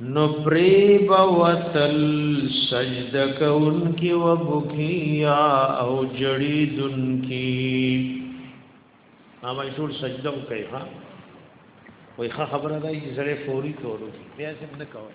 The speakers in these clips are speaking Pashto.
نو پری بوتل سجده کون کی و بکیا او جڑی دن کی اما ټول سجده کوي ها وای ښه خبره ده چې زړه فوري کولو کې بیا څه نه کوي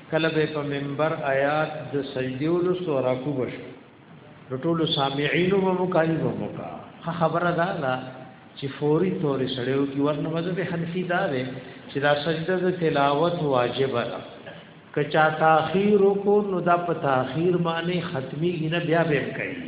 کله به په منبر آیات د سجدی ولستو راکو بش نو ټول سامعین و مکای و مکا خبره دا ده چې فوري تورې سړیو کې ورنه مذهب حنفي دا ده چې دا سجده د تلاوت واجب ده کچا تاخير کو نو دا په تاخير باندې ختمي نه بیا به کوي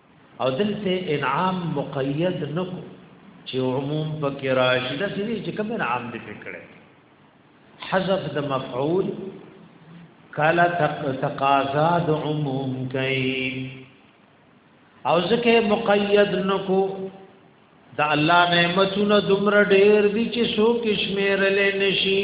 او دلته انعام مقید نکو چې عموم پکې راشي دا سری چې کوم انعام دې پکړي حذف د مفعول کلا تقاضا د عموم کوي او ځکه مقید نکو دا الله نعمتونه دومره ډېر دي چې سو کشمیر لې نشي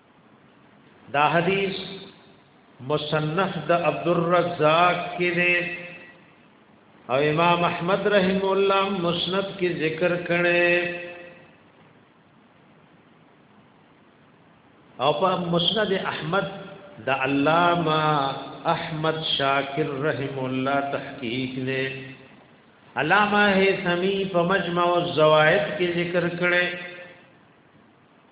دا حدیث مصنف د عبد الرزاق کې دی او امام احمد رحم الله مسند کې ذکر کړي او په مسند احمد د علامه احمد شاکر رحم الله تحقیق نه علامہ هیثمی په مجمع الزوائد کې ذکر کړي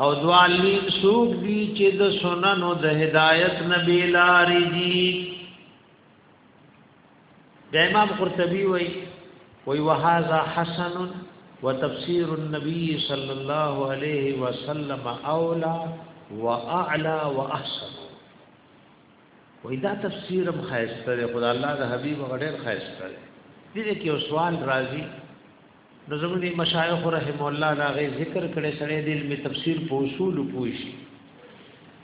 او دوالین سوق دی چې د سننو د هدایت نبی لارې دي د امام قرطبي وای وای وهذا حسن وتفسير النبي صلى الله عليه وسلم اولى واعلى واحسن وای دا تفسیر هم خاصه ده خدای الله د حبيب غډیر خاصه ده دې کې یو سوال راځي نو زموږ دی مشایخ رحم الله دا غي ذکر کړي سره د علم تفسیر په اصول پوښ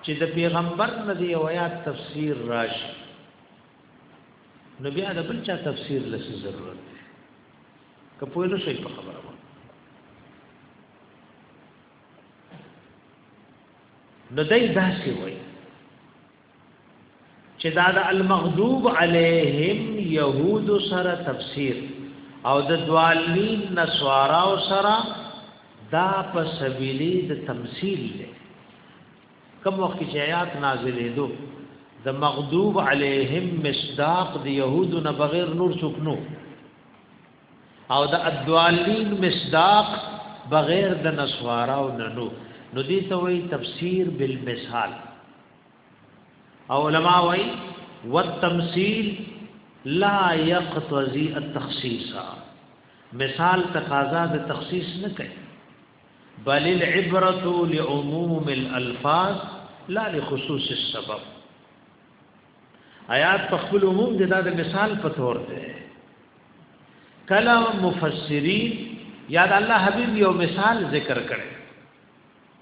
چې د پیغمبر ندی او آیات تفسیر راشي نو بیا د بل چا تفسیر لسی ضرورت دی که په نو شي په خبره وو نو دای داسې وایي چې دا د المغضوب علیهم يهود سره تفسیر او د دوالین نسوارا سره دا په سبیلی د تمثيل دی کوم وخت چې آیات نازلې دو د مغضوب علیهم مصداق د يهود نه بغیر نور څوک نو او د ادوالین مصداق بغیر د نسوارا او ننو نو دې ته وایي تفسیر بالمثال او علماء وای والتمثيل لا يقتضي التخصيص مثال تقاضا د تخصیص نه کوي بل العبره لعموم الالفاظ لا لخصوص السبب آیات په خپل عموم د دا مثال په تور ده کلام مفسرین یاد الله حبیب یو مثال ذکر کړي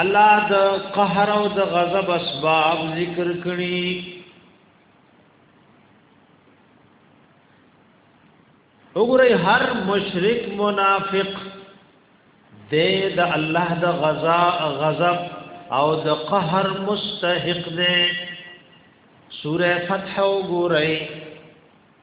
الله د قهر او د غضب اسباب ذکر کړي وګورئ هر مشرک منافق د د الله د غزا غضب او د قهر مستحق دی سوره فتح وګورئ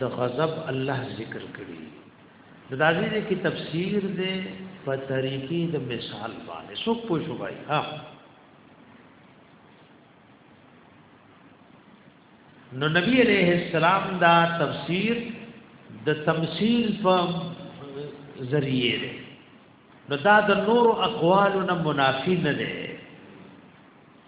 د غضب الله ذکر کړي د دازې کې تفسیر دی په طریقې د مثال باندې څوک پوه شو بای ها نو نبی علیہ السلام دا تفسیر د تمثيل په ذریعه دی نو دا د نور اقوالو نه منافی نه دی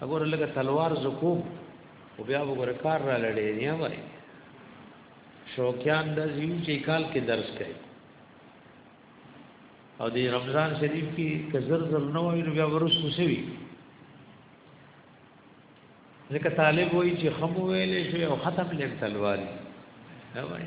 وګوره لکه تلوار زکو او بیا وګوره کار را لړې نه وای شوقیان د زیو چې کال کې درس کوي او د رمضان شریف کې کزر زر نو وي بیا ورسو شوی ځکه طالب وایي چې خمو ویلې شو او ختم لګ تلواري نه وای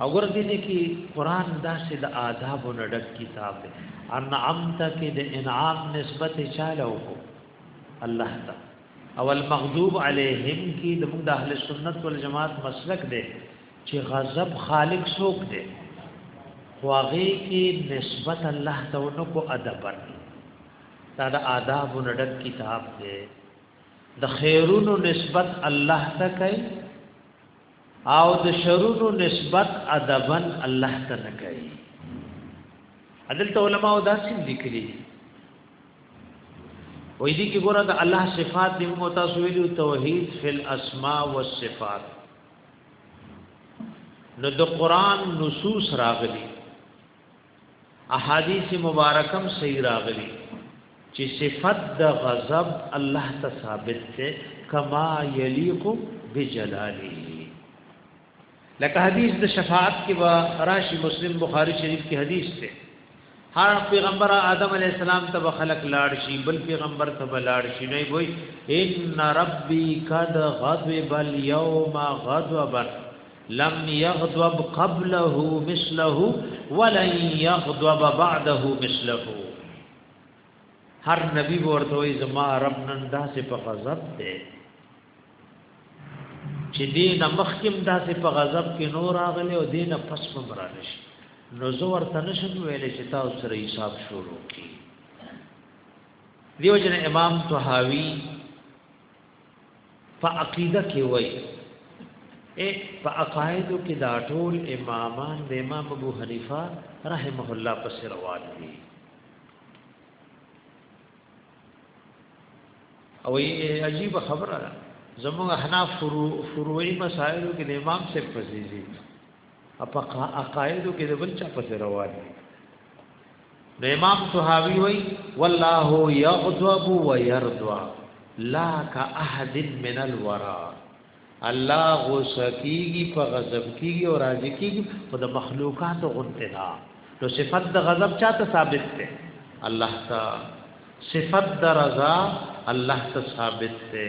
او ګور دې دې کې قران داسې د آداب او نډک کتاب دی ان عمت کې د انعام نسبت چاله وکړو الله ته او المغضوب علیهم کې د موږ د اهل سنت والجماعت مسلک دی چې غضب خالق څوک دی خواغه کې نسبت الله ته ونکو ادب دا د آداب او نډک کتاب دی د خیرونو نسبت الله ته کوي او د شرونو نسبت ادبا الله ته نه کوي عدالت علماء دا سم لیکلي وې دي کې ګوره د الله صفات دې موږ تاسو ویلو توحید فی الاسماء والصفات نو د قران نصوص راغلي احادیث مبارکم صحیح راغلی چې صفت د غضب الله ته ثابت ده کما یلیق بجلاله لکه حدیث د شفاعت کې وا راشي مسلم بخاری شریف کې حدیث ده هر پیغمبر آدم علی السلام ته خلق لاړ شي بل پیغمبر ته لاړ شي نه وای ان ربي قد غضب اليوم غضبا لم يغضب قبله مثله ولن يغضب بعده مثله هر نبی ورته وي زما رب نن داسې په غضب دی چې دین مخکم داسې په غضب کې نور راغلی او دین پس په مرانش نو زه ورته نشم ویلې چې تاسو سره حساب شروع کی دیو جن امام طحاوی په عقیده کې وای اے په عقایدو کې دا ټول امامان د امام ابو حنیفه رحمه الله پس روان دي او یې عجیب خبره ده زموږ احناف فروعي مسائل کې د امام څخه فزيزي اپا عقایدو کې د بل چا پس روان دي نو امام صحابي وای والله یغضب و یرضا لا کا احد من الورا الله غوسه کیږي په غضب کیږي او راضي کیږي په د مخلوقات غنته دا نو صفت د غضب چاته ثابت ده الله تا صفت د رضا الله ته ثابت ده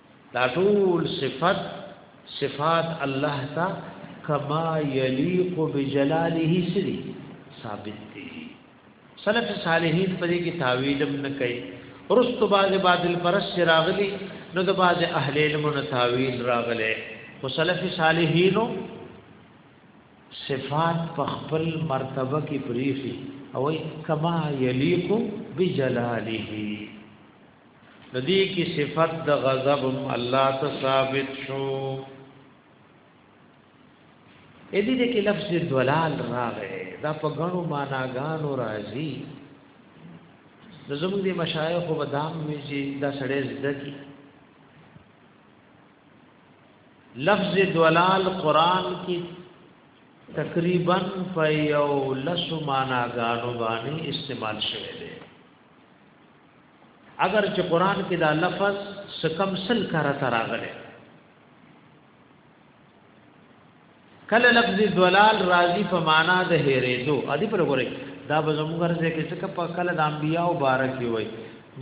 دا ټول صفت صفات الله تا کما یلیق بجلاله سری ثابت دي سلف صالحین په دې کې تعویلم نه کوي رست باز بادل پرس راغلی نو د باز اهل علم نه تعویل راغله خو سلف صالحینو صفات په خپل مرتبه کې پریخي او کما یلیق بجلاله د دې کې صفت د غضب الله ته ثابت شو اې دې دې کې لفظ دلال راغی دا په غنو معناګانو راځي د زموږ د مشایخ په دام وی چې دا سړی زده کی لفظ دلال قران کې تقریبا په یو لسو معناګانو باندې استعمال شوی دی اگر چې قران کې دا لفظ سکم سل کړه تراغله کله لفظ دلال راضی په معنا د هېرېدو ادي پر غوري دا به زموږ ځای کې څه په کله د انبیاء مبارک وي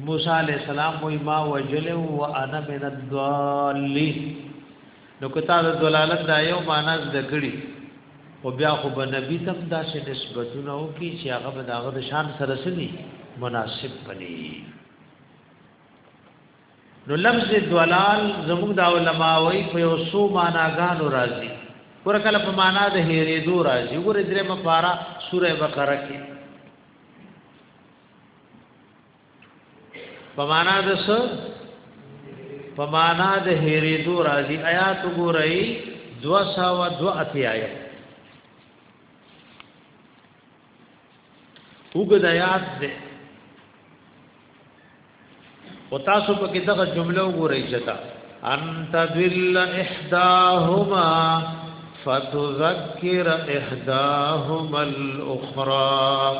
موسی علی السلام وای ما وجل او انا من الضالین نو که تا د دلالت دا یو معنا زده کړي او بیا خو به نبی تم دا چې نسبتونه او کی چې هغه به داغه د شان سره سني مناسب بني نو لفظ دلال زموږ د علماء وی په یو سو معناګانو راځي ور کله په معنا د هېرې دو راځي ور درې مفارا سوره بقره کې په معنا د څه په معنا د هېرې دو راځي آیات ګورئ دو ساو دو اتی آیات وګد آیات دې او تاسو په کې دغه جمله وګورئ چې تا انت ذل احداهما فتذكر احداهما الاخرى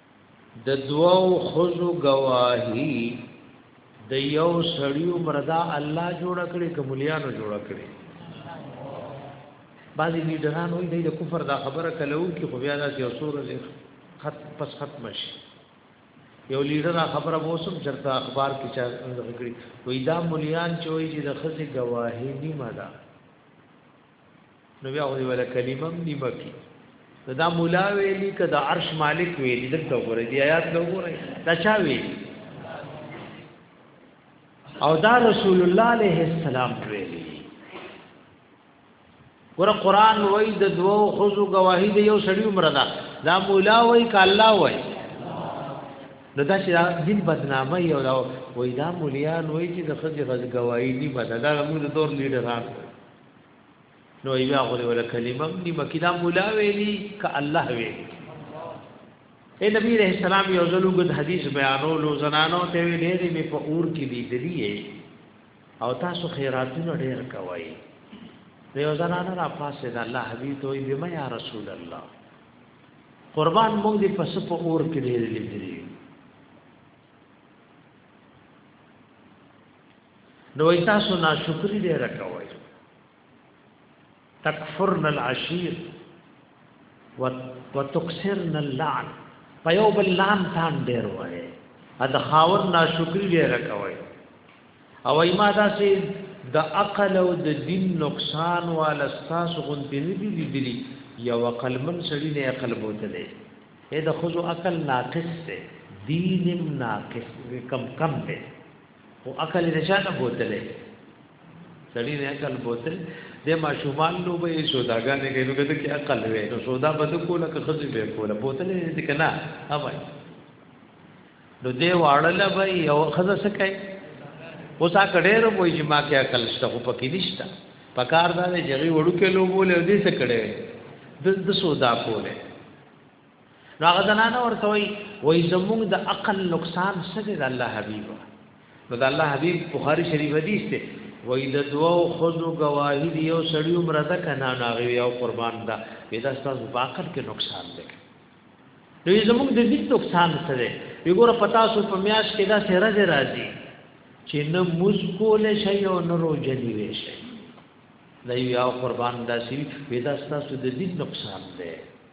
د دوو خزو گواهی د یو سړی عمر دا الله جوړ کړي کوملیانو جوړ کړي بعضی لیډران وایي د کفر دا خبره کلو کې خو بیا دا یو سور خط پس ختم شي یو لیډر خبره موسم چرته اخبار کې چا ذکر کړی وای دا مليان چوي چې د خزي گواهی نیمه ده نو بیا غوړي ولا کلمه نیمه کی دا مولا ویلی که دا عرش مالک ویلی دلته وګورئ دی آیات له وګورئ دا چا ویلی او دا رسول الله علیه السلام ویلی ور قران وای د دوو خزو گواهی د یو سړی عمر دا دا مولا وای ک الله وای نو دا چې دین بدنامه یو دا وای دا مولیان وای چې د خزې غز گواهی دی بد دا موږ د دور لیډران نو ایو هغه ولا کلمه نیمه کدا مولا ویلی ک الله ویلی اے نبی علیہ السلام یو ځلو غد حدیث بیانولو زنانو ته وی ډېرې می په اور کې لیدلې او تاسو خیراتونه ډېر کوي نو یو زنانه را پاسه د الله حبیب ته وی ما یا رسول الله قربان مونږ دې پس په اور کې ډېرې لیدلې نو تاسو ناشکری دی رکوي تکفرن العشیر وتکسرن اللعن په یو بل لام تان ډیر وای ا د خاور ناشکری دی رکوي او ایما دا سي د عقل او د دین نقصان وال استاس غونتی نه دي دي یو عقل من سړی نه عقل بوته دی اې د خزو عقل ناقص دی دینم ناقص کم کم دی خو عقل نه چا نه بوتلې سړی نه عقل بوتل د ماشومان نو به سوداګانې کوي نو کته کې عقل وي نو سودا بد کوله که خزي به کوله بوتل دې کنا ها بھائی نو دې واړل به یو خزه سکه اوسا کډېر وای چې ما کې عقل شته خو پکې نشته پکار دا دې جګي وړو کې لوبول دې سکړې د د سودا کوله نو هغه زنانه ورته وای وای زمونږ د عقل نقصان څه دی د الله حبیب نو د الله حبیب بخاری شریف حدیث ته وای د دوو خزو گواهی دی یو سړی عمر ده کنه ناغي یو قربان ده دا ستاسو په عقل کې نقصان دی نو زمونږ د دې نقصان څه دی وګوره پتا سو په میاش کې دا سره زه راځي چې نه موز کول شي او نه روزه نیول شي دا یو قربان داسي وي دا ستاسو د دې نقصان دی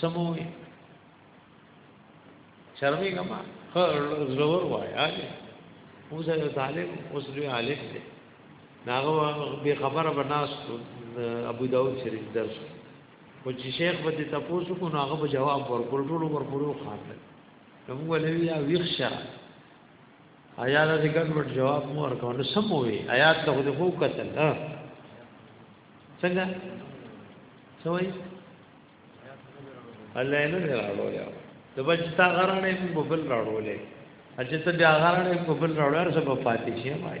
سموي شرمې کما زور وای اجي اوس یو طالب اوس لوی عالم دی ناغه به خبره بناس ابو داود شریف درس او چې شیخ به تاسو کو ناغه به جواب ورکول ټول ورکول خاطر کوم ولوی یا ویښه آیا دا ذکر ور جواب مو ورکو نو سم وي آیات له خو خو قتل ها څنګه سوي الله نه راړو یا د بچتا غرانه په بل راړو لې اجته بیا غرانه په بل راړو سره پاتې شي مای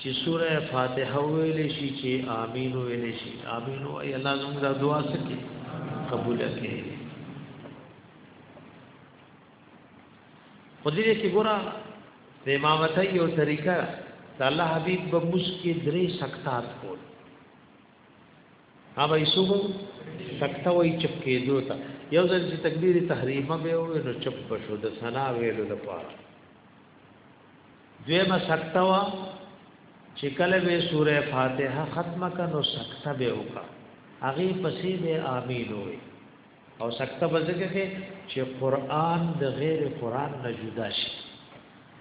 چې سوره فاتحه ویل شي چې امين ویل شي امين او الله زموږ د دعا سکی قبول کړي خو دې کې ګورا د امامت یو طریقه د الله حبيب په مسکی درې سکتات کول هغه یې سوګو سکتا وای چپ کېدو ته یو ځل چې تکبیر تحریمه به وې نو چپ شو د سنا ویلو لپاره دویمه سکته وا چې کله به سوره فاتحه ختمه کنو سکته به وکا هغه پسې به امین وي او سکته بزګه کې چې قران د غیر قران نه جدا شي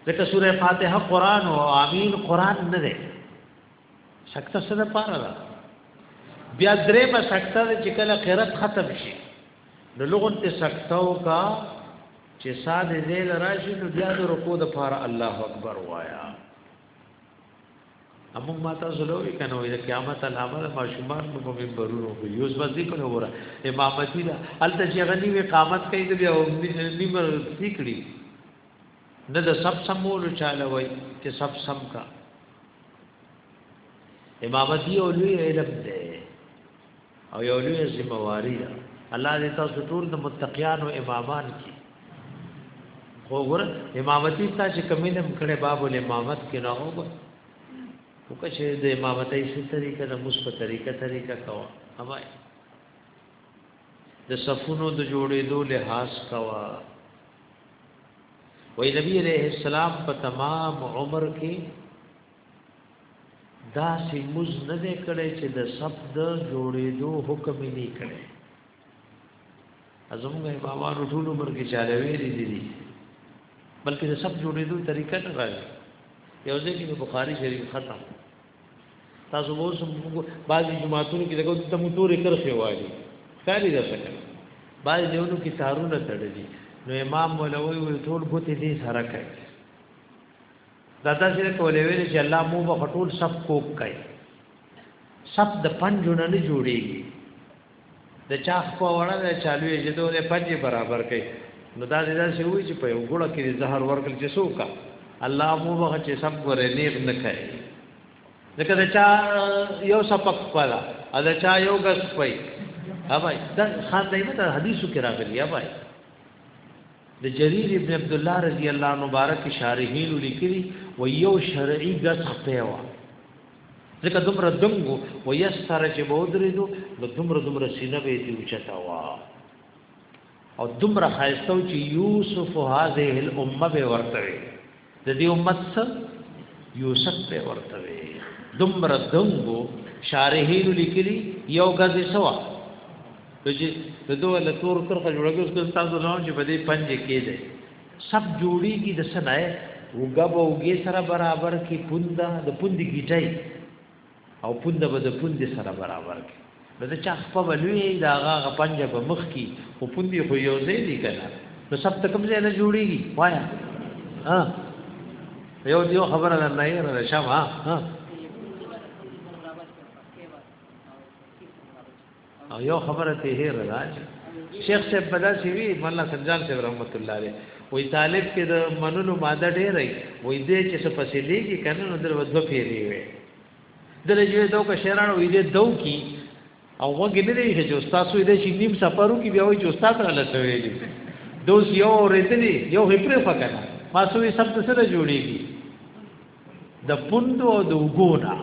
ځکه سوره فاتحه قران او امین قران نه ده سکته څه ده پاره ده بیا درې ما سکته ده چې کله قرات ختم شي نو لغون ته سکته وکا چې ساد زیل راشي نو بیا د رکوع د پاره الله اکبر وایا امو ما تاسو له وی کنه وی قیامت علامه ما شومان په منبرونو کې یوز وځي په وره امامتی دا الته چې غنی وی قامت کوي بیا نیمه سیکړي نه د سب سمولو چاله وای چې سب سم کا امامت یو لوی علم دی او یو لوی ذمہ واری ده الله دې تاسو ټول د متقیانو امامان کی خو ګور امامتی تاسو کمینم کړه باب الامامت کې نه هوګو وکشه د امامتۍ څه طریقه د مصف طریقه طریقه کوا اما د صفونو د جوړېدو لحاظ کوا وای نبی علیہ السلام په تمام عمر کې دا سی مز نه دې کړي چې د سب د جوړېدو حکم یې نه کړي ازمږه بابا ټول عمر کې چاله ویلې دي دي بلکې د سب جوړېدو طریقه نه راځي یو ځکه په بخاری شریف ختم تاسو اوس بعضی جماعتونو کې دغه د موټورې کرخه وایي کاری ده څه بعضی دیونو کې تارونه تړلي نو امام مولوی وی ټول ګوتې دې سره کوي دا تاسو کولې ویل چې الله مو په ټول سب کوک کوي سب د پنځونه نه جوړيږي د چا خپه وړه ده چا لوی جدو ده پنجې برابر کوي نو دا دې داسې وي چې په یو ګوړه کې د زهر ورکړل چې څوک الله مو به چې سب ګورې نیغ نه کوي ځکه دا چا یو سپک پلا ا دا چا یو غس پي ها بھائی دا خان دای په حدیثو کې راغلی یا بھائی د جرير ابن عبد الله رضی الله مبارک شارحین لیکلی و یو شرعي غس پيوا ځکه دومره دنګ و یس سره چې به ودرېدو نو دومره دومره سینه به یې اوچته وه او دومره ښایسته و چې یوسف هذه الامه به ورته وي د دې امت څه یوسف به ورته وي دومره دنګ و شارحین لیکلي یو غزې سوا چې د دوه لتور تر خجوړګوس تاسو نه چې په دې پنځه کې دی سب جوړیږي د سنای وګه به وګه سره برابر کی پوند د پوند گیټای او پوند به د پوند سره برابر کی نو د چا خپل ولوی دا غاغه پنجه به مخ کی او پوند خو یو ځای دی کنه نو سب ته کوم ځای نه جوړیږي وایا ها یو دیو خبره نه نه نه شم ها ها او یو خبره ته هیر راځي شیخ صاحب بدا سی وی مولا سنجان صاحب رحمت الله علیه وی طالب کې د منلو ماده ډېرې وی دې چې څه پسې لیږي کنه نو درو دوه پیری وي دلې یو دو کا شعران وی دې دو کی او وګ نه دی چې استاد سو دې چې نیم سفرو کې بیا وی چې استاد را لټوي دي دوس یو ورته دي یو هپره فکنه ما سوې سب څه جوړيږي د پوندو او د وګونا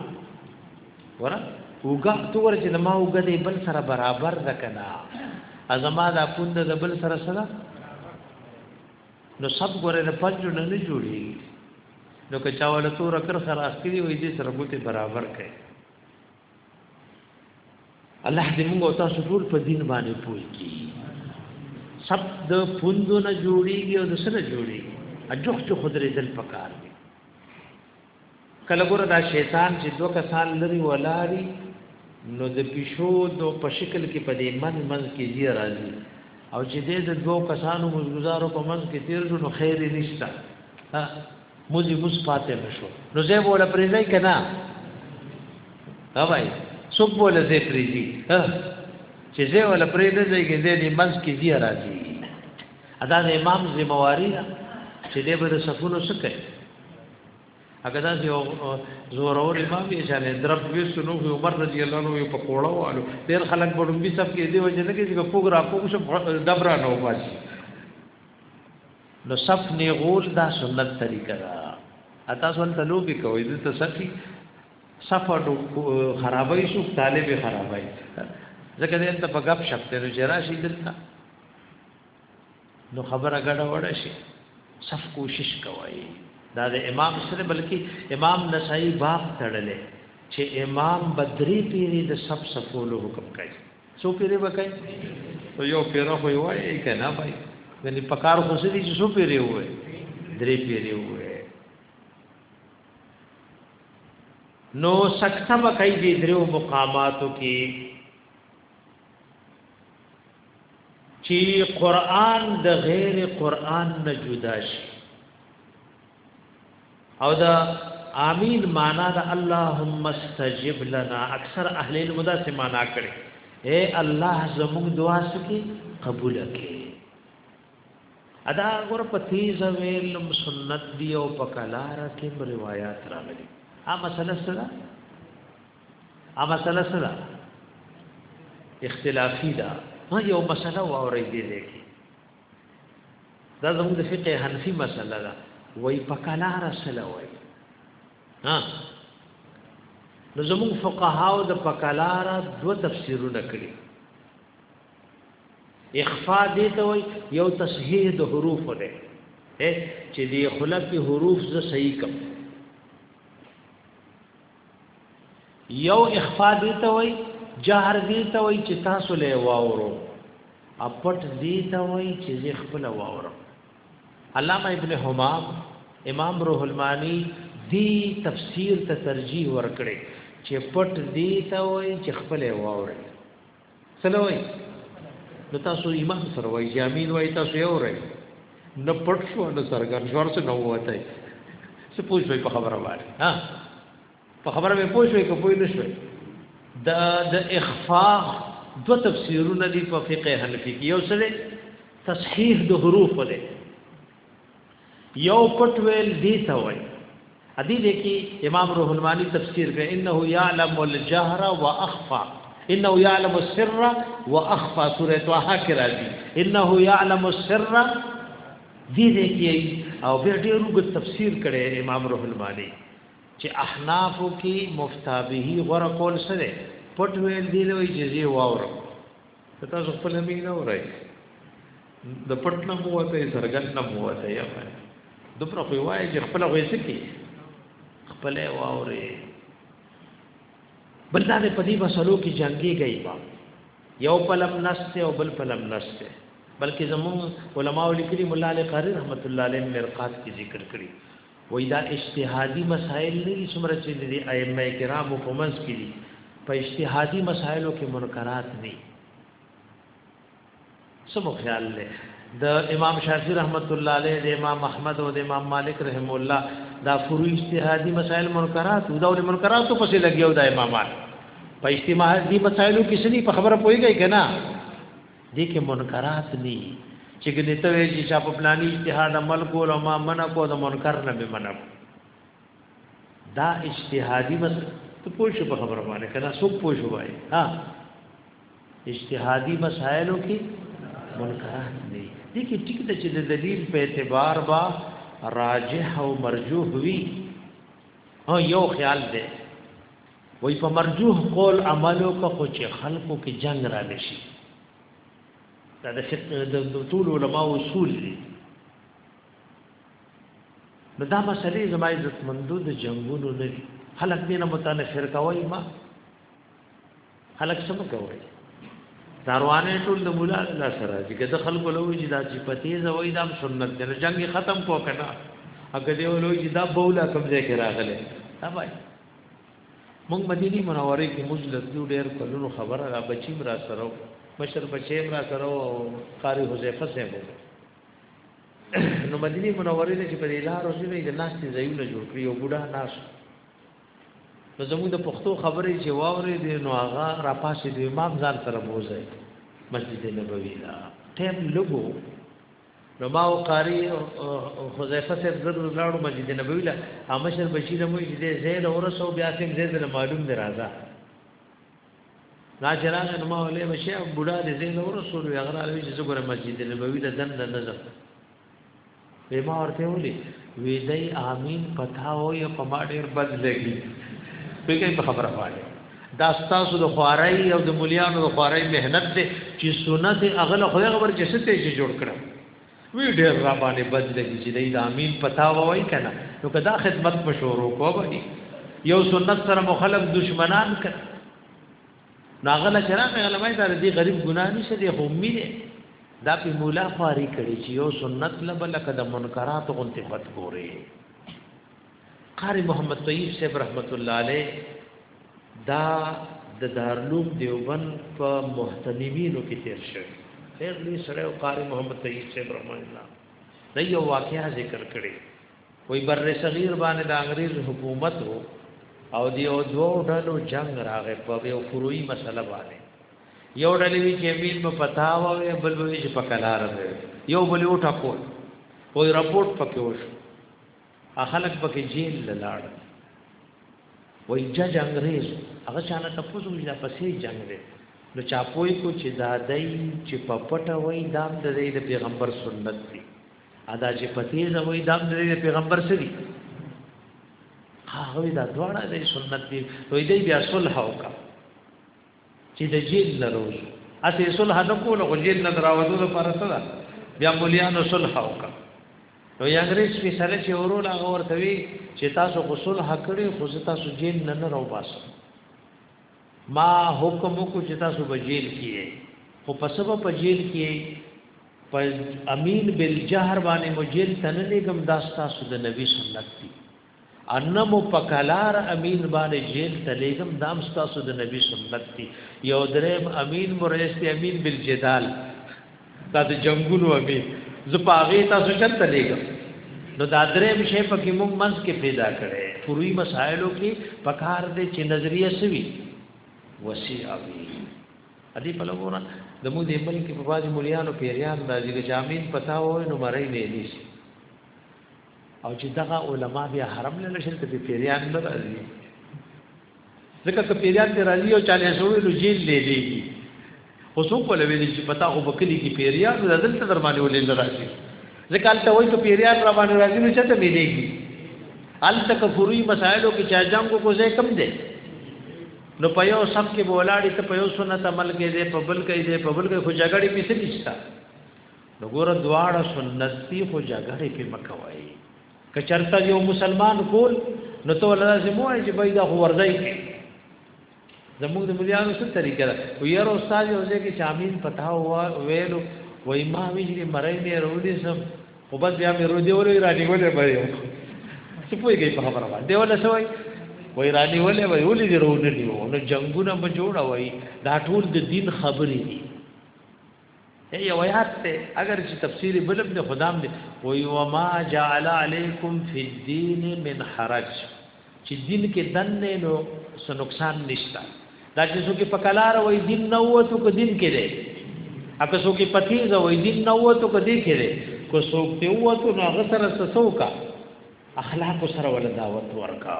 ورا وګا تو ور چې ما وګا دې بل سره برابر ده کنه ازما دا پوند د بل سره سره نو سب ګوره د پنځو نه نه جوړي نو که چاواله تور کر سره اخلي وې دې سره بوته برابر کړي الله دې موږ تاسو ټول په دین باندې پوي کی سب د پوندو نه جوړیږي او د سره جوړیږي اجوخ چې خدای دل پکار دی کله ګره دا شیطان چې دوه کسان لري ولاري نو د پښو دو په شکل کې په دې من من کې زی راځي او چې دې د دوه کسانو مزګزارو په من کې تیر شو نو خیر نشته موزي موس پاتې نشو نو زه بوله پریزای کنا ها بھائی څوک بوله زه پریزي چې زه ولا پرې نه ځایږي زه دې منځ کې دی راځي ادا د امام ذمہواری چې دې به صفونو سکه اګه دا یو زور اور امام یې چاله درب وی سنو عمر رضی الله عنه په کوړه والو ډیر خلک په لومبي صف کې دی وجه نه کې چې پوګ را پوګ شو دبر نه وباسي نو صف نیغول دا سنت طریقه ده اته ځل ته لوبي کوي د تصفي صف خرابای شو طالب خرابای ځکه دې ته په غب شپ ته جرا شي دلته نو خبره غډه وړه شي صف کوشش کوي دا د امام سره بلکې امام نسائی باغ تړلې چې امام بدری پیری د سب صفولو حکم کوي څو پیری وکای ته یو پیره خو وای کنه بای یعنی پکار خو سړي چې څو پیری وای درې پیری وای نو سکته وکای دې درو مقاماتو کې چې قران د غیر قران نه جدا شي او دا امین معنا دا اللهم استجب لنا اکثر اهل علم دا سه معنا کړي اے الله زموږ دعا سکی قبول کړي ادا ور په تیز ویل سنت دی او په کلار کې روایت راغلي ا مسله سره ا مسله سره اختلافی دا یو مسله و اورې دې کې دا زموږ د فقه حنفي مسله ده وای په کلار سره وای ها نو زموږ فقهاو د پکلار دو تفسیرونه کړی اخفا دې ته وای یو تصحیح د حروف ده چې دې خلق حروف ز صحیح کم یو اخفا دی ته وای جهر دی ته وای چې تاسو له واورو اپټ دی ته وای چې زه خپل واورم علامه ابن حمام امام روح المانی دی تفسیر ته ترجیح ورکړي چې پټ دی ته وای چې خپل واورم سلام وای نو تاسو امام سره وای جامین وای تاسو یو رای نه پټ شو نه سرګن شو ورسره نو وته څه پوه شوي په خبره باندې ها په خبره مې پوه شوي که پوه نه شوي د د اخفاء دو تفسیرونه دي په فقه حنفي کې یو سره تصحیح د حروف لري یو پټ ویل دی ته وای ادي دې کې امام روح المانی تفسیر کوي انه یعلم الجهر واخفى انه یعلم السر واخفى سوره طه کې راځي انه یعلم السر دې دې کې او بیا ډېر وګ تفسیر کړي امام روح المانی چې احناف کې مفتابهي غره کول سره پټ ویل دی لوی جزي واور ته تاسو خپل مینه ورای د پټ نه مو ته سرګن نه مو ته یا دومره خو وایي چې خپل غوې سکی خپل واوري بل دا په دې مسلو کې جنگي گئی با یو پلم نسته او بل پلم نسته بلکې زمون علماء لیکلي مولا علی قاری رحمت الله علیه مرقات کې ذکر کړی وایي دا اجتهادي مسائل نه دي څومره چې د ائمه کرامو په منځ کې دي په اجتهادي مسائلو کې منکرات نه سمو خیال له د امام شافعي رحمت الله علیه د امام احمد او د امام مالک رحم الله دا فروع اجتهادي مسائل منکرات او دا ول منکرات په څه لګیو د امامات په اجتهادي مسائلو کې سړي په خبره پويږي کنه دې کې منکرات نه چې ګنې ته وې چې چا په پلاني اجتهاد عمل کول او ما منع کو د منکر نه به منع دا اجتهادي بس ته پوه شو په خبره باندې کله څوک پوه شو وای ها اجتهادي مسائلو کې منکرات نه دي کې ټیک د چې د دلیل په اعتبار با راجح او مرجوح وي او یو خیال دی وای په مرجوح قول عمل وکړه خو چې خلکو کې جنگ را نشي دا د فقه د ټول علما اصول دي نو دا مسلې زما عزت مندو د جنگونو نه دي خلک دې نه متنفر کوي ما خلک سم کوي داروانه ټول د مولا الله سره چې د خلکو له وجې دا چې پتی زوی دا سنت دی جنگ ختم کو کنه اګه دی ولوي چې دا بوله کوم ځای کې راغله دا وایي مونږ مدینه منوره کې موږ لږو ډېر کلونو خبره را بچیم را سره مشر بچیم را سره او قاری حذیفه صاحب نو مدینه منوره کې په لار او ځینې د ناس ته ځایونه جوړ کړی او بوډا ناس نو زموږ د پښتو خبرې چې واورې دې نو هغه را پاسې دې امام ځان سره بوزي مسجد نبوي دا ټیم لګو نو ما او قاری حذیفه صاحب زر لاړو مسجد نبوی له امشر بشیر مو چې دې زید اورسو بیا سیم زید نه معلوم دی راځه نا چرانه نو ما ولې مشه بوډا دې زید اورسو وی هغه راوي چې زګره مسجد نبوی له دن نه نظر به ما ورته ولي وی دای امین پتا او یا په ما ډیر بد لګی پیګی په خبره باندې دا ستاسو د خوارای او د مليانو د خوارای مهنت دی چې سنت اغله خو خبر چې څه ته جوړ کړ وی ډیر را باندې بد لګی چې دای امین پتا وای کنه نو کدا خدمت مشورو کو باندې یو سنت سره مخالف دشمنان کړ ناغله چرامه علماء دا دې غریب ګناه نشه دې همي دې دا په مولا خواري کړي چې یو سنت لبل کده منکرات غنتی خط ګوري قاری محمد طیب صاحب رحمت الله علیه دا د دارلوم دیوبند په محتمینو کې تیر شوی خیر لوی سره او قاری محمد طیب صاحب رحمان الله دا یو واقعیا ذکر کړي وی بر صغیر باندې د انګریز حکومت وو او دی او دوه ډلو جنگ راغې په یو فروعي مسله باندې یو ډلې وی چې امیر په پتا و بل وی چې په کلار دی یو بل یو ټکو وی رپورټ پکې وشو اخلک پکې جیل لاړ وی جج انګریز هغه چانه تاسو وی دا پسې جنگ دی نو چا پوي کو چې دا دای چې په پټه وای دا د پیغمبر سنت دی ادا چې پتی زوی دام دې پیغمبر سری هغه دا دواړه د سنت دی وې دې بیا صلح وکا چې د جیل نه روز اته صلح نه کول غو جیل نه دراوځو لپاره سره بیا مليانو صلح وکا نو یې انګريز په سره چې ورول هغه ورته وی چې تاسو غسل حکړي خو تاسو جیل نه نه راو باسه ما حکم کو چې تاسو په جیل کې یې خو په سبب په جیل کې په امین بالجهر باندې مو جیل تنه لګم دا تاسو د نبی سنت دی انم په کلار امین باندې جیل تلګم دام تاسو د نبی سنت دی یو دریم امین مرسته امین بالجدال دا د جنگونو امیر زه په هغه تاسو چرته لګم نو دا درې مشه په کې موږ منځ کې پیدا کړي فروي مسایلو کې پکار دې چې نظریه سوي وسیع وي ادي په لګونه د موږ د ملک په باج مليانو پیریان راځي چې امین پتا و نو مړی نه نيسي او چې دغه علما بیا حرم نه لشل ته پیریان نه راځي ځکه که پیریان ته راځي او چاله شوی نو جیل دی دی خو څوک ولا ویل چې پتا خو بکلی کې پیریان د دلته در باندې ولې نه راځي ځکه البته وایي چې پیریان را باندې راځي نو چته مليږي البته کفوري مسائلو کې چا جنگ کو ځای کم دی نو په یو سب کې بولاړي ته په یو سنت عمل کې دی په بل کې دی په بل کې خو جګړې پیسې نشته نو ګوره دواړه سنت دي خو جګړې په مکوایي که چرته یو مسلمان کول نو ته لازم وای چې بای دا خو ورځای کې زموږ د مليانو څه طریقه ده و یاره استاد یو ځای کې شامل پتا هوا ویلو وای ما ویلې مړای مې رولې سم خو بس بیا مې رو دی ولې را دی ولې بای څه پوي کوي په خبره باندې ولې سوای وای را دی ولې وای ولې دی رو نه دی نو جنگونه به جوړا وای دا ټول د دین خبرې دي هي یو آیات ته اگر چې تفسیر بلب نه خدام دی او یو ما جعل علیکم فی الدین من حرج چې دین کې دن نه نو څه نقصان نشته دا چې څوک په کلار وای دین نه وته کو دین کې دی اګه څوک په تیز وای دین نه وته کو دی کې دی کو څوک ته وته نو هغه سره څه څوک اخلاق سره ول دعوت ورکا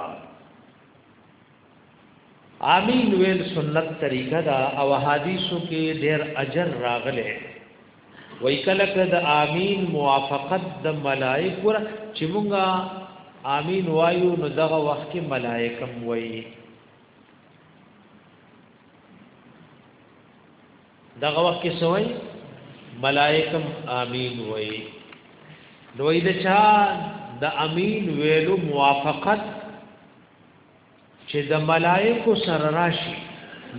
امین ویل سنت طریقه دا او حدیثو کې ډېر اجر راغله وای کله کله د امین موافقت د ملائک ور چې مونږه امین وایو نو دغه وخت کې ملائکم وایي دغه وخت کې سوي ملائکم امین وایي نو اې د چا د امین ویلو موافقت چې د ملائکو سره راشي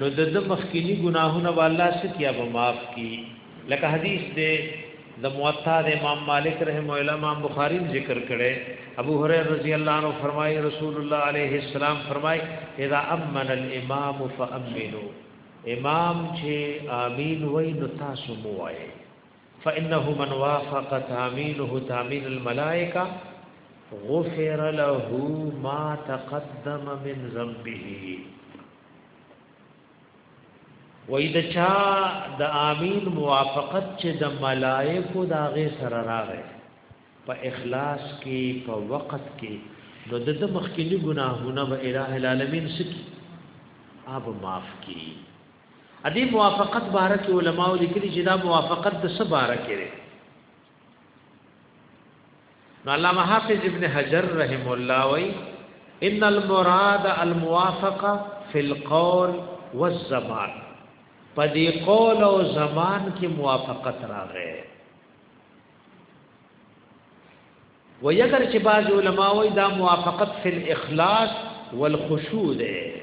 نو د د مخکینی ګناهونه به الله سکیا به معاف کی لکه حدیث دی د موطا د امام مالک رحم الله امام بخاری ذکر کړي ابو هريره رضی الله عنه فرمایي رسول الله عليه السلام فرمایي اذا امن الامام فامنوا امام چې امين وای نو تاسو مو وای فانه من وافق تامينه تامين الملائکه غفر له ما تقدم من ذنبه وای د چا د امین موافقت چې د ملائکو دا غي سره راغی په اخلاص کې په وقت کې نو د مخکلي ګناهونه به الٰه العالمین سکی اب معاف کی ادي موافقت باره کې علما لیکلي چې دا موافقت د څه باره کې ده نو علامه حافظ ابن حجر رحم الله وی ان المراد الموافقه فی القول والزمان پدې قول او زمان کې موافقت راغې و یګر چې بعض علما وی دا موافقت فی الاخلاص والخشوع ده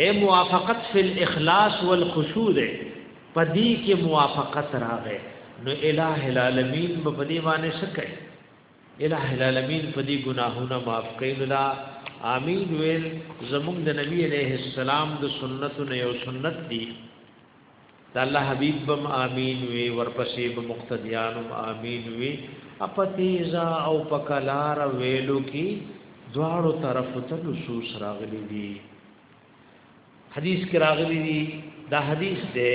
اے موافقت فی الاخلاص والخشوع دے پدی کې موافقت راغې نو الہ العالمین په دې باندې سکه الہ العالمین په دې ګناهونه معاف کړي نو دا امین ویل زموږ د نبی علیہ السلام د سنتو نه یو سنت دی د الله حبیب بم امین وی ورپسې به مقتدیانم امین وی اپتیزا او پکلار ویلو کې دواړو طرف ته نصوص راغلي دي حدیث کې راغلي دي دا حدیث ده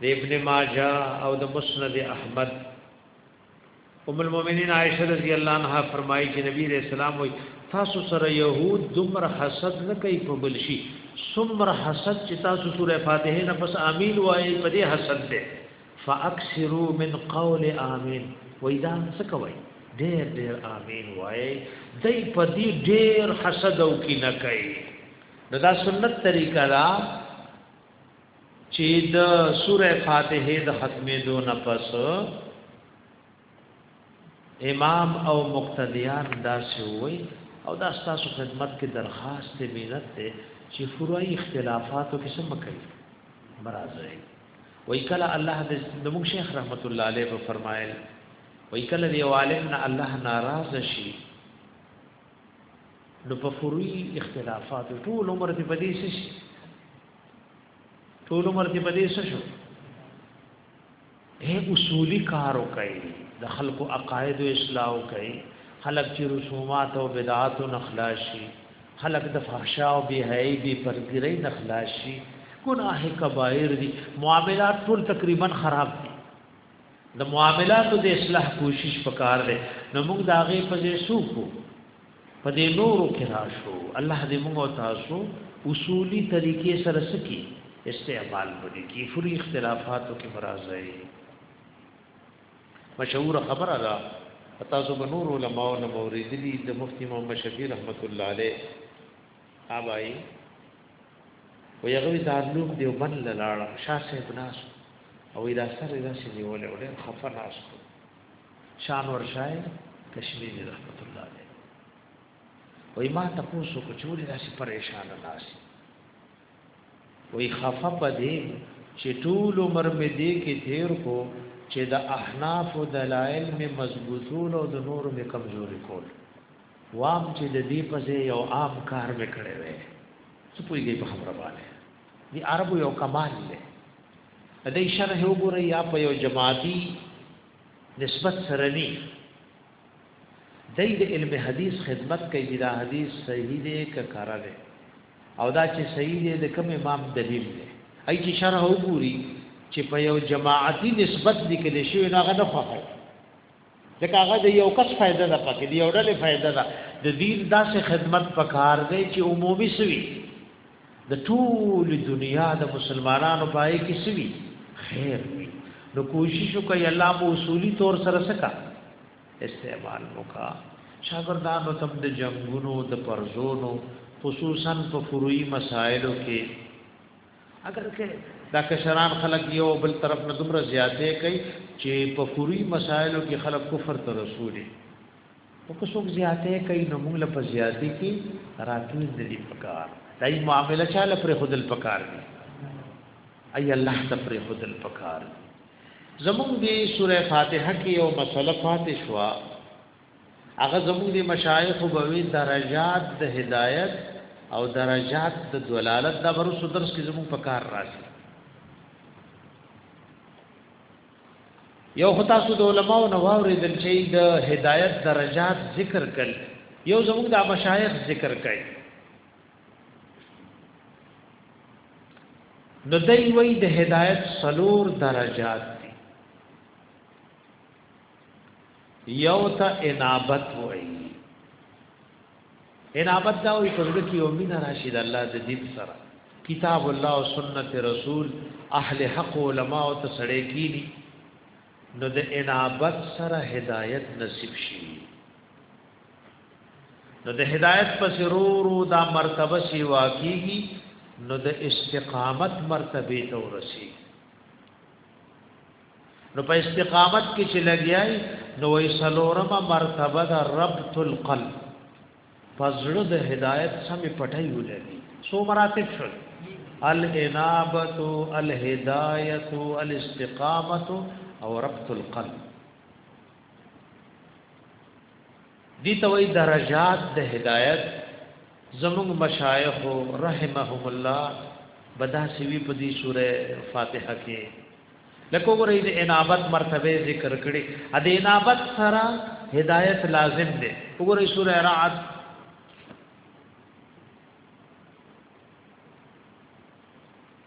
د ابن ماجه او د مسند احمد ام المؤمنین عائشه رضی الله عنها فرمایي چې نبی رسول الله وي تاسو سره يهود دمر حسد نه کوي په بل شي سمر حسد چې تاسو سوره فاتحه نه پس امين وایي په دې حسد ده فاکثروا من قول امين وای دا څه کوي ډېر ډېر امين وایي دای په دې ډېر حسد او کې نه کوي دا سنت طریقه ده چې د سوره فاتحه د ختمې دو نه پس امام او مقتدیان دا سوي او دا ستاسو خدمت کې درخواست ته مینت ته چې فروعي اختلافاتو کې سم کوي برازه وای کله الله د موږ شیخ رحمت الله علیه په فرمایل وای کله دی عالم نه الله ناراض شي نو په فروعي اختلافاتو ټول عمر دې بدې شي ټول عمر دې بده څه شو اے اصولی کارو کوي د خلکو عقاید او اصلاح کوي خلک چې رسومات او بدعات نه خلاصي خلک د فحشا او بهای بی پرګری نه خلاصي ګناه کبایر دي معاملات ټول تقریبا خراب دي د معاملاتو د اصلاح کوشش وکړ دي نو موږ دا غي په ځای سوکو په دې نورو کې راشو الله دې موږ او تاسو اصولي طریقې سره سکی استعمال پدې کې فری اختلافاتو کې مرزه مشهور خبره ده تاسو به نور علماء او موریدلی د مفتی محمد شفیع رحمت الله علیه آبای و یغوی دارلوم دیوبند لاله شاه صاحب ناس او دا سره دا سې نیولې وړه خفه ناس کو شانور شای کشمیری رحمت الله علیه وای ما تاسو کو چوری داسې پریشان ناشي وای خفه پدې چې ټول عمر مې دې کې تیر کو چې د احناف او دلایل مې مضبوطول او د نور مې کمزوري کول وام چې د دې پځې یو عام کار مې کړی وې څه پوهیږي په خبره باندې دی عربو یو کمال دی د دې شرح وګورئ یا په یو جماعتي نسبت سره ني دای د علم حدیث خدمت کوي چې دا حدیث صحیح دی که کاره دی او دا چې صحیح دی د کوم امام دلیل دی ای چې شرح وګوري چې په یو جماعتي نسبت لیکل شوی نه غنه خوښه ځکه هغه د یو کس فائدہ ده پکې دی یو ډلې فائدہ ده د دین داسې خدمت پکار دی چې عمومي سوي د ټول دنیا د مسلمانانو پای کې سوي خیر وي نو کوشش وکړئ الله په اصولي تور سره سکا استعمال وکا شاګردانو تم د جنگونو د پرزونو خصوصا په فروعي مسائلو کې اگر که دا کشران خلق یو بل طرف نه دومره زیاتې کوي چې په فروعي مسائلو کې خلق کفر ته رسولي او که څوک زیاته کوي نو موږ له په زیاته کې راتلل نه دي پکار دای معاملې چاله پر خودل پکار دي ای الله ته پر خودل پکار دي زمونږ دی سوره فاتحه کې یو مسله فاتح شوا هغه زمونږ دی مشایخ بوي درجات د هدایت او درجات د دلالت دا ورسو درس کې زمونږ په کار راشي یو خطا سود علماء نو واورې دل چې د هدایت درجات ذکر کړي یو زموږ د مشایخ ذکر کړي نو دای وی د هدایت سلور درجات دي یو ته انابت وایي انابت دا وي په زړه کې یو مینه راشي د الله د دین سره کتاب الله او سنت رسول اهل حق علما او تسړی کینی نو د انابت سره هدایت نصیب شي نو د هدایت پس رورو دا مرتبه سی واقعي نو د استقامت مرتبه ته ورسی نو په استقامت کې چې لګیای نو وې سلورمه مرتبه د ربط القلب پزړه د هدایت سم پټای ولري سو مراتب شول الانابه الهدایه الاستقامه او ربط القلب دی ته وای درجات د هدایت زموږ مشایخ رحمهم الله بدا سوی په دې سوره فاتحه کې لکه وګورئ د انابت مرتبه ذکر کړي ا د انابت سره هدایت لازم دی وګورئ سوره رعد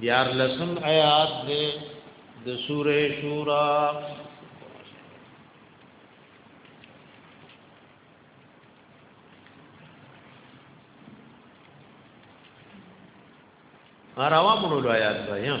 دیارلسم آیات دے د سورہ شورا اراوا مونو لو آیات دا یم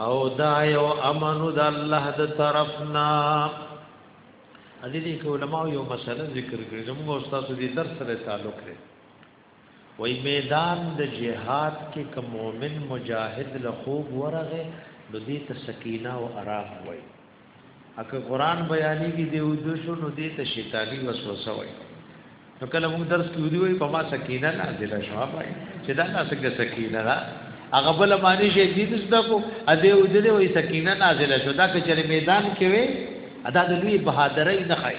او دا یو امن د الله د طرفنا ادي دي کې علماء یو مسله ذکر کړي زموږ استاد دې درس سره تعلق لري وای میدان د جهاد کې کوم مؤمن مجاهد له خوب ورغه د دې ته سکینه او آرام وای اکه قران بیانېږي دی او د شو نو دې ته شیطانی وسوسه وایي نو کله موږ درس کې دی وایي په ما سکینه نازله شو وایي چې دا څنګه سکینه را هغه بل معنی شي دې دسته کو ا دې او دې وایي سکینه نازله شو دا کچره میدان کې وي ادا د لوی بهادرۍ نه خای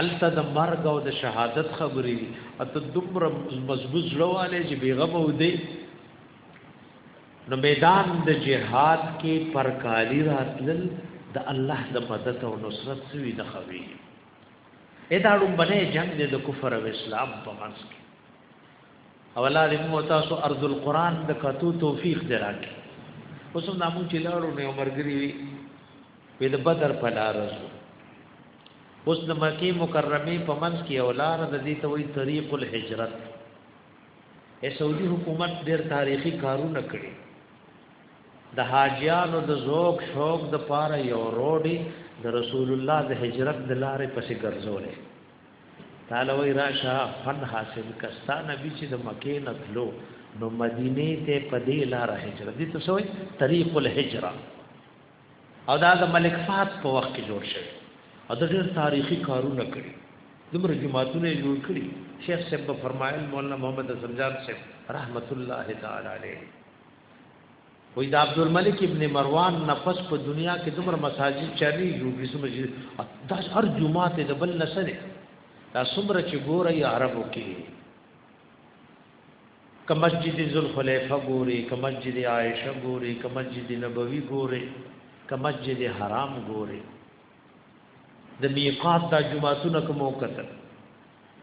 الته د مرګ او د شهادت خبرې دي اته دومره مضبوط زړواله چې بیغمه ودی نو میدان د جهاد کې پر کالی راتلل د الله د مدد او نصرت سوي نه خوي ادا لومبنه جنگ د کفر او اسلام په منځ کې او الله دې موږ تاسو ارض القرآن د کتو توفیق دراکې اوس هم نامو چې لاړو نه عمرګری وي په د بدر په لار رسو اوس د مکه مکرمه په منځ کې اولار د دې ته وایي طریق الهجرت اے سعودي حکومت ډېر تاریخي کارونه کړي د حاجیانو د ذوق شوق د پاره یو روډي د رسول الله د هجرت د لارې پسې ګرځولې تعالی وی راشه فن حاصل کستا نبی چې د مکې نه تلو نو مدینه ته په دې لار هجرت دي تاسو طریق الهجره او دا د ملک فات په وخت کې جوړ شوی او د ډېر تاریخي کارونه کړی دومره جماعتونه جوړ کړی شیخ صاحب په فرمایل مولانا محمد سمجان صاحب رحمت الله تعالی علیه وې دا عبد الملک ابن مروان نفس په دنیا کې دومره مساجد چاري جوړ کړی سم مسجد دا هر جمعه ته د بل نسره دا څومره چې ګورې عربو کې که مسجد ذوالخلیفه ګوري که مسجد عائشه ګوري که مسجد نبوي ګوري که مسجد حرام ګوري د میقات د جمعهتون کوم وخت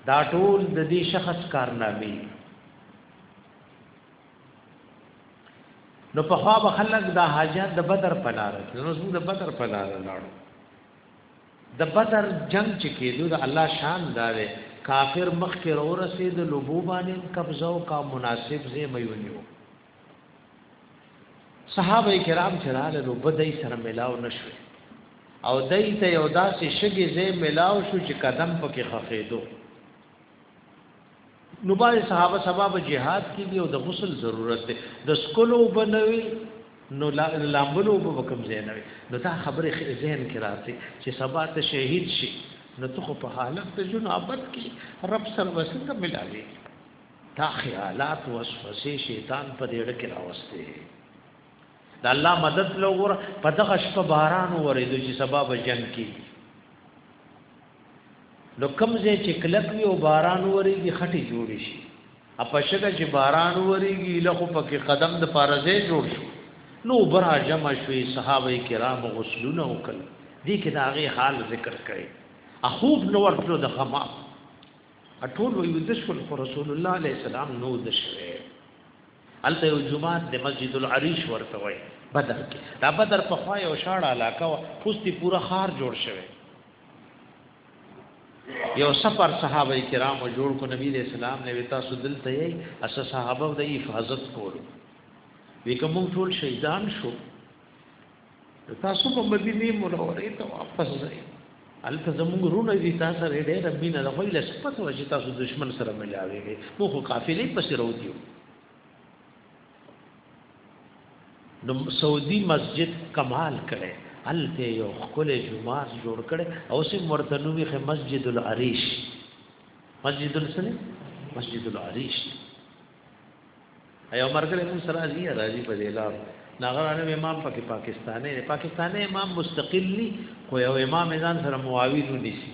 دا ټول د دې شخص کارنامې نو په خوا به خلک دا حاجات د بدر پلار نو زموږ د بدر پلار لاړو د بدر جنگ چې کېدو د الله شان دا دی کافر مخ کې رو رسې د لوبو باندې قبضه او کا مناسب زی میونیو صحابه کرام چې رااله نو بدای سره ملاو نشوي او دای ته یو داسې شګې زې ملاو شو چې قدم پکې خخېدو نو باندې صحابه سبب جهاد کې دی او د غسل ضرورت دی د سکلو بنوي نو لامبلو به کوم ځای نه وي نو دا خبره ذهن کې راځي چې سبا ته شهید شي نو ته خو په حالت د جنابت کې رب سره وسنګ ملاوي دا خیالات وسوسه شیطان په دې ډکه راوسته د الله مدد لوګور په دغه شپه باران ورېدو چې سبب جنگ کې نو کم ځای چې کلک وي او باران وريږي خټي جوړ شي اپا شګه چې باران وريږي لخوا پکې قدم د پارځه جوړ شي نو برا جمع شوي صحابه کرام غسلونه وکړي دې کې دا غي حال ذکر کړي اخوب نو ورته د خما اټول وي د شول رسول الله عليه السلام نو د شوي الته یو جمعه د مسجد العریش ورته وای بدر کې دا بدر په خوای او شاړه علاقه و پوستی پورا خار جوړ شوی یو سفر صحابه کرامو جوړ کو نبی علیہ السلام نے وتا سدل ته یې اس صحابه د حفاظت کولو وکم ټول شهیدان شو تاسو په مدینه منوره ته واپس ځئ الته زموږ رونه دي تاسو سره ډېر ربي نه خو له سپت وجه تاسو دشمن سره ملاويږي مو خو قافلې پسې روتیو نو سعودي مسجد کمال کړي الته یو خپل جمعات جوړ کړي او سي مرتنوي خه مسجد العریش مسجد السنه مسجد العریش ایو مرګره مون سره ازي راځي په دې لار ناغرانه امام پکې پاکستاني دی پاکستاني امام مستقل ني خو یو امام ځان سره معاون ونیسي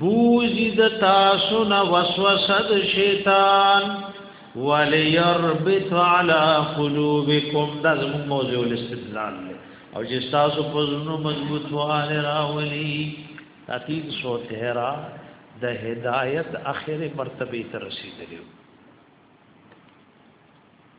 بوزی د تاسو نه وسوسه د شیطان وليربط على قلوبكم دا زموږ موضوع الاستدلال دی او چې تاسو په زړونو مضبوط واله راولي تاکید سو تهرا د هدایت اخره مرتبه ته رسیدلی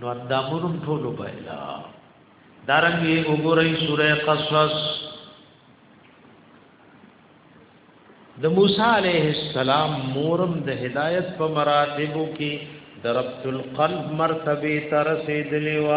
نو اندامونم ټولو بایلا دارنګي وګورئ سوره قصص د موسی علیه السلام مورم د هدایت په مراتبو کې دربت القلب مرتبه تر رسیدلی و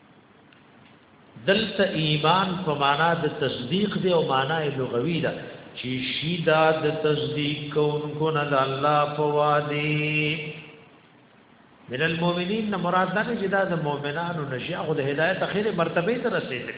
دلته ایمان په معنا د تصدیق دی او معنا یې لغوي ده چې شي دا د تصدیق کوونکو نه د الله په وادي من المؤمنین نه مراد ده چې دا د مؤمنانو نشي هغه د هدایت اخیره مرتبه ته رسیدل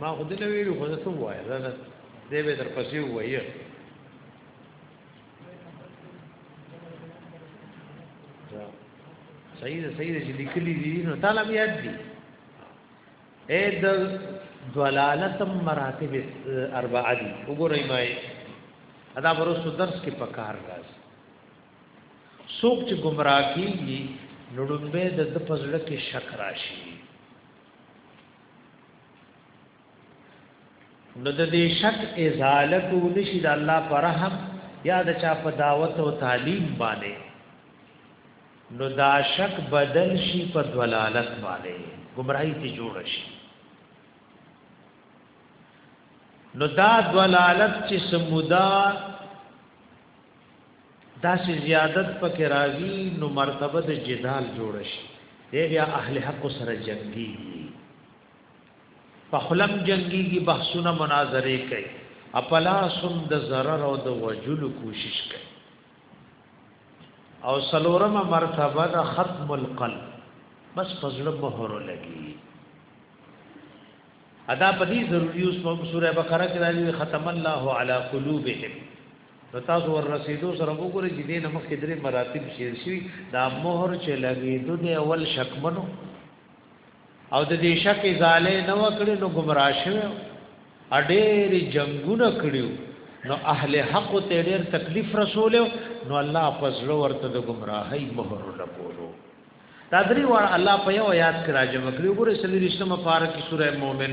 ما خو دې نه ویلو خو څه وایې دا دې به در پسې وایې صحیح ده صحیح ده چې لیکلي دي نو تعالی بیا دي اې د ضلالت مراتب اربعه دي وګورئ ما ادا ورسو درس کې پکار راځي څوک چې گمراه کیږي نړمبه د د پزړه کې شک راشي نو د دې شک ازاله کو نشي د الله پر رحم یا د چا په دعوت او تعلیم باندې نو دا شک بدل شي په دلالت باندې گمراهی ته جوړ شي نو دا دلالت چې سمودا دا چې زیادت پکې راځي نو مرتبه د جدال جوړ شي دی بیا اهل حق سره جنگي په خلم جنگي کی بحثونه مناظره کوي اپلا سم د zarar او د وجلو کوشش کوي او سلورمه مرتبه د ختم القلب بس فزړه مهر لګي ادا پدی ضروری اوس په سوره بقره کې راځي ختم الله علی قلوبهم نو تاسو ور رسیدو سره وګورئ چې دینه مخکې درې مراتب شیر شي دا مهر چې لګیدو دی اول شکمنو او د دې شک ازاله نه وکړي نو گمراه شوی اډېری جنگونه کړیو نو اهل حق ته ډېر تکلیف رسول نو الله فضل ورته د گمراهۍ مهر لګولو دا درې وړ الله په یو یاد کرا جمع کړی وګوره سلی رښتما مبارک سوره مومن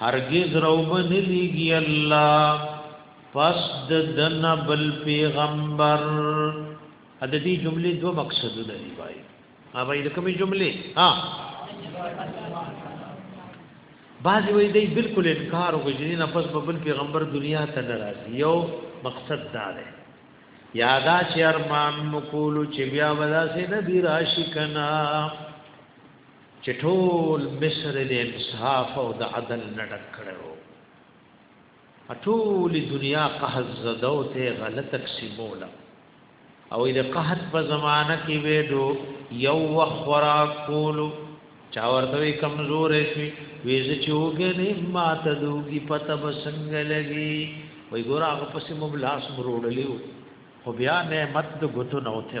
هرګز روب نه لیږي الله پس د دن بل پیغمبر ا د دې جملې دوه مقصدونه دی وای ا وای د کومې جملې ها بعض وای دی بالکل انکار وکړي نه پس په بل پیغمبر دنیا ته نه راځي یو مقصد دا دی یادا چې ارمان مکول چې بیا ودا سي نبی راشي کنا چې ټول مصر د انصاف او د عدل نه ډک کړو ټول دنیا قهز زده او ته غلط تقسیموله او د قحط په زمانہ کې وېډو یو وخورا کولو چا ورته کمزور شي ویز چوګې نه ماته دوګي پته بسنګ لګي وای ګور هغه پسې مبلاس مروړلیو خو بیا نعمت د غتو نه وته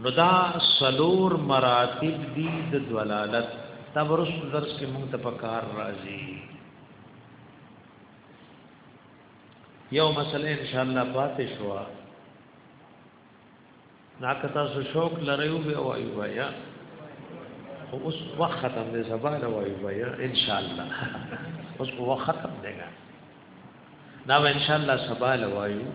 نو دا سلور مراتب دی د دلالت دا برس درس کې مونږ ته پکار راځي یو مسله ان شاء الله پاتې شو نا کتا سو شوق لریو به وایو بیا خو اوس وخت ختم دی سبا نه وایو بیا ان شاء الله اوس وخت ختم دی دا ان شاء الله سبا لوایو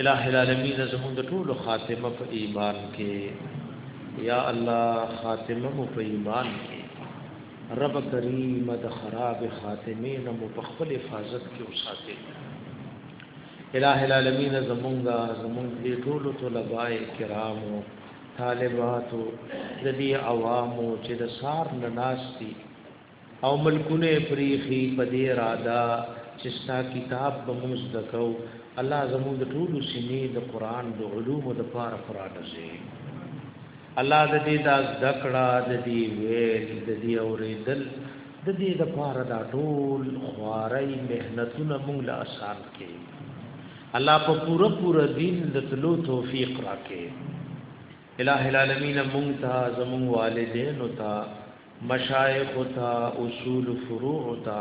الہ العالمین زموږ د ټولو خاتمه په ایمان کې یا الله خاتمه مو په ایمان کې رب کریم د خراب خاتمه نه مو په خپل حفاظت کې وساتي الہ العالمین زمونږه زمونږ دې ټولو طلبای کرامو طالباتو د دې عوامو چې د سار نه ناشتي او ملکونه یې پریښي په دې اراده چې ستا کتاب به موږ زده کوو الله زموږ د ټولو سینې د قران د علومو د پاره پرانځي الله د دې د زده کړه د دې ویل د دې اورېدل د دې د پاره دا ټول خواري مهنتونه موږ له آسان کې الله په پوره پوره دین د تلو توفیق راکې الہ العالمین موږ ته زموږ والدین او ته مشایخ تا اصول فروع تا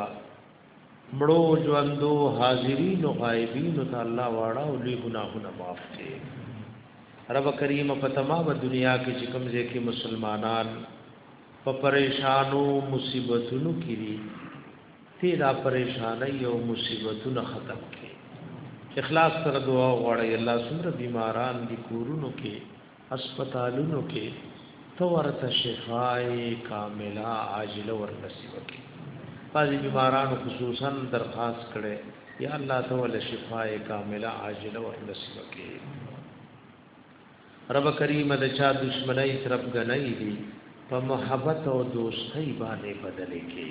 مړو ژوندو حاضرین او غایبین ته الله واړه او لوی ګناهونه معاف کړي رب کریم په تمامه دنیا کې چې کوم ځای کې مسلمانان په پریشانو مصیبتونو کې دي تی دا پریشانای او مصیبتونه ختم کړي اخلاص سره دعا غواړي الله سمره بیماران دي کورونو کې هسپتالونو کې ته ورته شفای کامله عاجله ورنصیب کړي بعضی بیمارانو خصوصا درخواست کړي یا الله ته ول شفای کامله عاجله ورنصیب کړي رب کریم د چا دشمنی طرف غنۍ دي په محبت او دوستۍ باندې بدل کې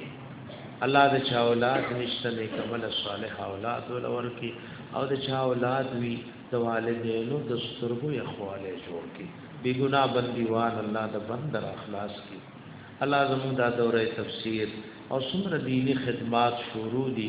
الله د چا اولاد نشته نه کمل صالح اولاد ولور کې او د چا اولاد وی د والدینو د سترګو یخواله جوړ کی بی ګنا بندیوان الله د بندر اخلاص کی الله زموږ دا دوره تفسیر او څومره دینی خدمات شروع دي